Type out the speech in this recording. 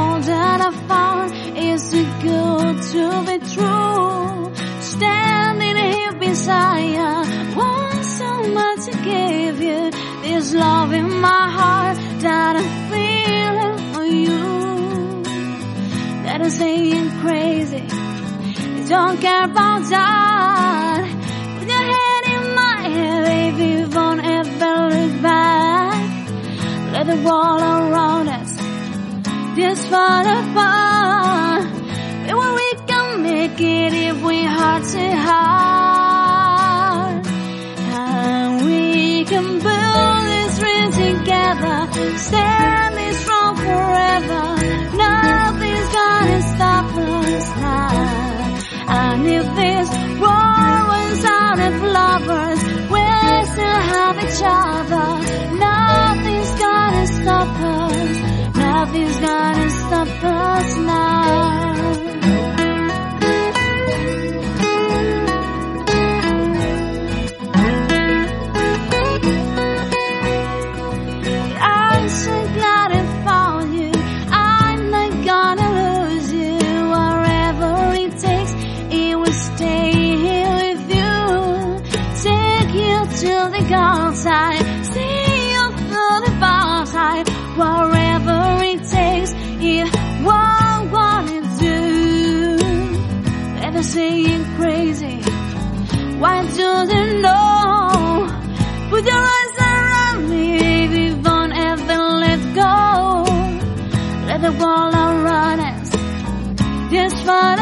world that I found is too good to be true. Standing here beside you, want so much to give you. This love in my heart that I'm feeling for you. That I'm saying crazy. Don't care about that. Put your head in my head, baby, won't ever look back. Let the wall around just fall apart. Maybe we can make it if we heart to heart. And we can build this dream together, standing strong forever. Nothing's gonna stop us now. And if this God's side. See you through the far side. Whatever it takes, it won't want to do. They're just saying crazy. Why do they know? Put your eyes around me, we won't ever let go. Let the world around us. Just what